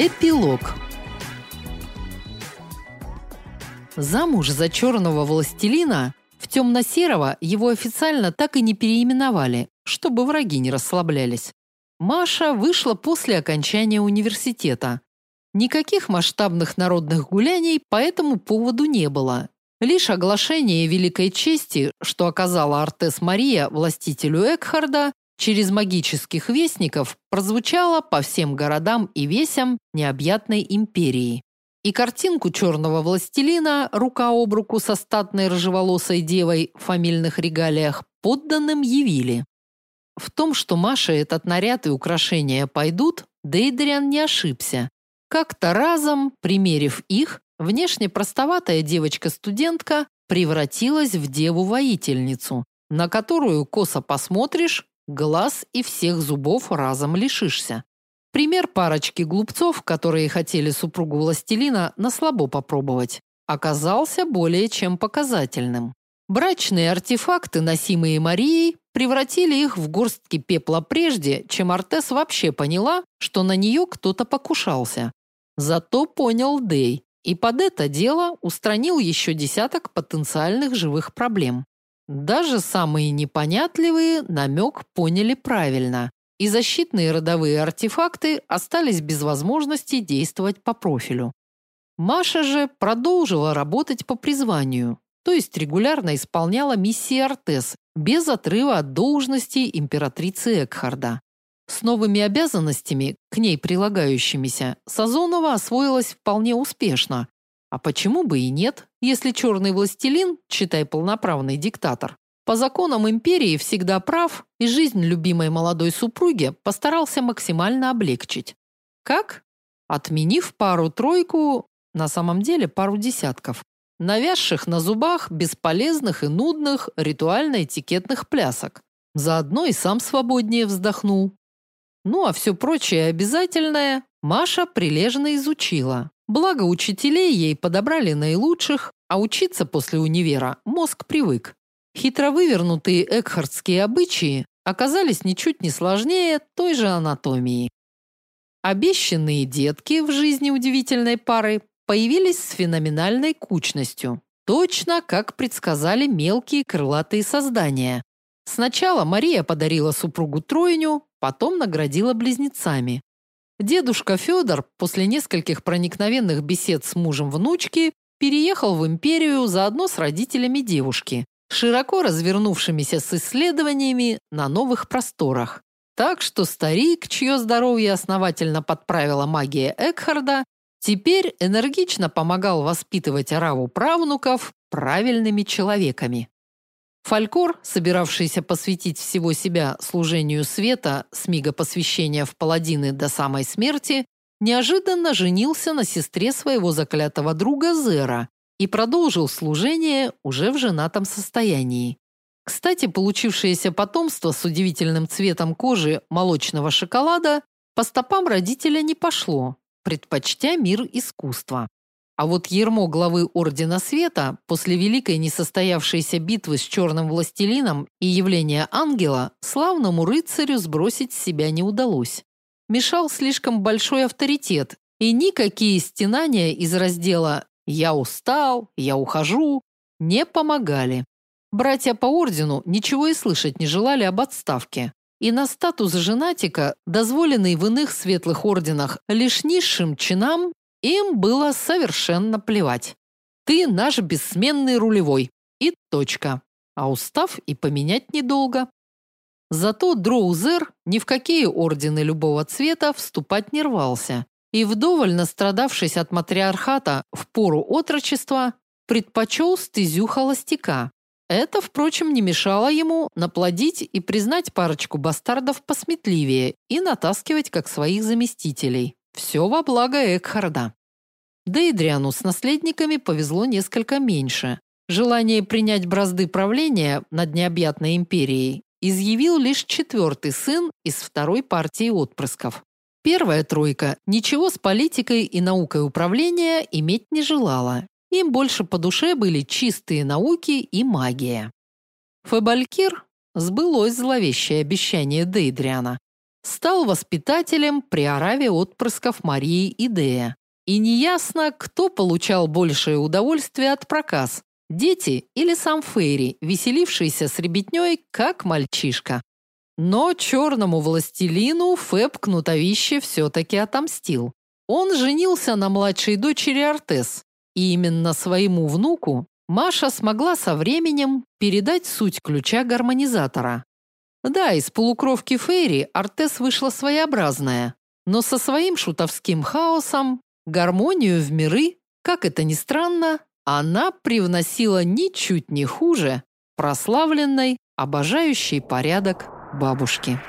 Эпилог Замуж за черного властелина в темно-серого его официально так и не переименовали, чтобы враги не расслаблялись. Маша вышла после окончания университета. Никаких масштабных народных гуляний по этому поводу не было. Лишь оглашение великой чести, что оказала Артес Мария властителю Экхарда, через магических вестников прозвучало по всем городам и весям необъятной империи. И картинку черного властелина рука об руку со статной рыжеволосой девой в фамильных регалиях подданным явили. В том, что Маша этот наряд и украшения пойдут, Дейдриан не ошибся. Как-то разом, примерив их, внешне простоватая девочка-студентка превратилась в деву-воительницу, на которую косо посмотришь, глаз и всех зубов разом лишишься. Пример парочки глупцов, которые хотели супругу властелина на слабо попробовать, оказался более чем показательным. Брачные артефакты, носимые Марией, превратили их в горстки пепла прежде, чем Артес вообще поняла, что на нее кто-то покушался. Зато понял Дей и под это дело устранил еще десяток потенциальных живых проблем. Даже самые непонятливые намек поняли правильно, и защитные родовые артефакты остались без возможности действовать по профилю. Маша же продолжила работать по призванию, то есть регулярно исполняла миссии Артес без отрыва от должности императрицы Экхарда. С новыми обязанностями, к ней прилагающимися, Сазонова освоилась вполне успешно, а почему бы и нет, если черный властелин, читай полноправный диктатор, по законам империи всегда прав и жизнь любимой молодой супруги постарался максимально облегчить. Как? Отменив пару-тройку, на самом деле пару десятков, навязших на зубах бесполезных и нудных ритуально-этикетных плясок. Заодно и сам свободнее вздохнул. Ну а все прочее обязательное Маша прилежно изучила. Благо учителей ей подобрали наилучших, а учиться после универа мозг привык. Хитро вывернутые экхардские обычаи оказались ничуть не сложнее той же анатомии. Обещанные детки в жизни удивительной пары появились с феноменальной кучностью, точно как предсказали мелкие крылатые создания. Сначала Мария подарила супругу тройню, потом наградила близнецами. Дедушка Федор после нескольких проникновенных бесед с мужем внучки переехал в империю заодно с родителями девушки, широко развернувшимися с исследованиями на новых просторах. Так что старик, чье здоровье основательно подправила магия Экхарда, теперь энергично помогал воспитывать ораву правнуков правильными человеками. Фалькор, собиравшийся посвятить всего себя служению света с мига посвящения в паладины до самой смерти, неожиданно женился на сестре своего заклятого друга Зера и продолжил служение уже в женатом состоянии. Кстати, получившееся потомство с удивительным цветом кожи молочного шоколада по стопам родителя не пошло, предпочтя мир искусства. А вот ермо главы Ордена Света после великой несостоявшейся битвы с черным властелином и явления ангела славному рыцарю сбросить с себя не удалось. Мешал слишком большой авторитет, и никакие стенания из раздела «я устал», «я ухожу» не помогали. Братья по ордену ничего и слышать не желали об отставке. И на статус женатика, дозволенный в иных светлых орденах лишь низшим чинам, им было совершенно плевать. Ты наш бессменный рулевой. И точка. А устав и поменять недолго. Зато Дроузер ни в какие ордены любого цвета вступать не рвался. И вдоволь настрадавшись от матриархата в пору отрочества, предпочел стезю холостяка. Это, впрочем, не мешало ему наплодить и признать парочку бастардов посметливее и натаскивать как своих заместителей. Все во благо Экхарда. Дейдриану с наследниками повезло несколько меньше. Желание принять бразды правления над необъятной империей изъявил лишь четвертый сын из второй партии отпрысков. Первая тройка ничего с политикой и наукой управления иметь не желала. Им больше по душе были чистые науки и магия. Фебалькир сбылось зловещее обещание Дейдриана. стал воспитателем при ораве отпрысков Марии и Дея. И неясно, кто получал большее удовольствие от проказ – дети или сам Фейри, веселившийся с ребятней, как мальчишка. Но черному властелину Фэб Кнутовище все-таки отомстил. Он женился на младшей дочери Артес, и именно своему внуку Маша смогла со временем передать суть ключа гармонизатора. Да, из полукровки Фейри Артес вышла своеобразная, но со своим шутовским хаосом, гармонию в миры, как это ни странно, она привносила ничуть не хуже прославленной, обожающей порядок бабушки.